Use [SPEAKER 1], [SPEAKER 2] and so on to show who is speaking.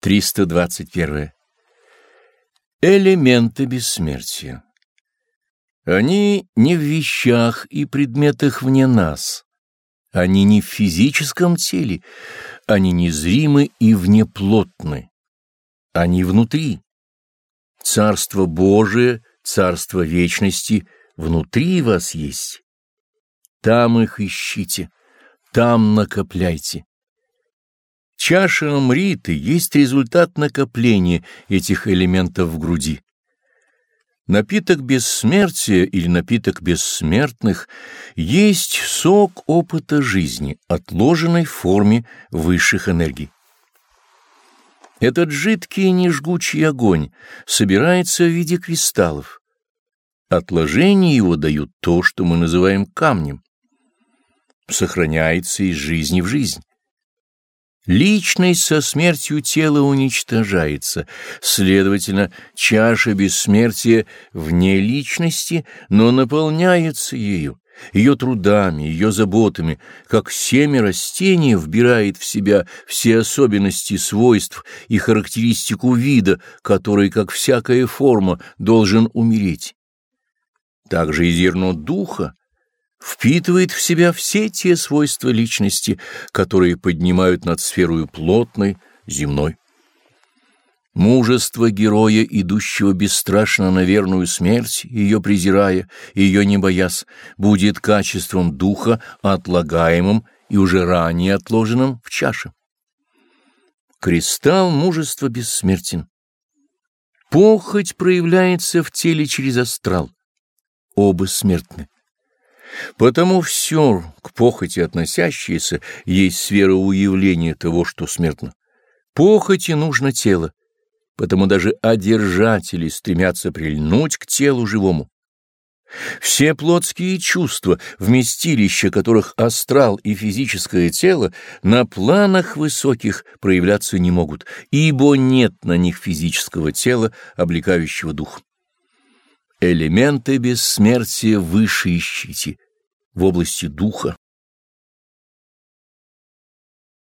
[SPEAKER 1] 321. Элементы бессмертия. Они не в вещах и предметах вне нас. Они не в физическом теле. Они незримы и внеплотны. Они внутри. Царство Божие, Царство Вечности внутри вас есть. Там их ищите, там накопляйте. Чаша Амриты есть результат накопления этих элементов в груди. Напиток бессмертия или напиток бессмертных есть сок опыта жизни, отложенной в форме высших энергий. Этот жидкий нежгучий огонь собирается в виде кристаллов. Отложение его дают то, что мы называем камнем. Сохраняется из жизни в жизнь. Личность со смертью тела уничтожается, следовательно, чаша бессмертия вне личности, но наполняется ею, ее трудами, ее заботами, как семя растения вбирает в себя все особенности свойств и характеристику вида, который, как всякая форма, должен умереть. Также и зерно духа впитывает в себя все те свойства личности, которые поднимают над сферою плотной, земной. Мужество героя, идущего бесстрашно на верную смерть, ее презирая, ее не боясь, будет качеством духа, отлагаемым и уже ранее отложенным в чаше. Кристалл мужества бессмертен. Похоть проявляется в теле через астрал. Оба смертны. Потому все, к похоти относящееся, есть сфера уявления того, что смертно. Похоти нужно тело, потому даже одержатели стремятся прильнуть к телу живому. Все плотские чувства, вместилища которых астрал и физическое тело, на планах высоких проявляться не могут, ибо нет на них физического тела, облекающего дух. Элементы бессмертия выше ищите в области духа.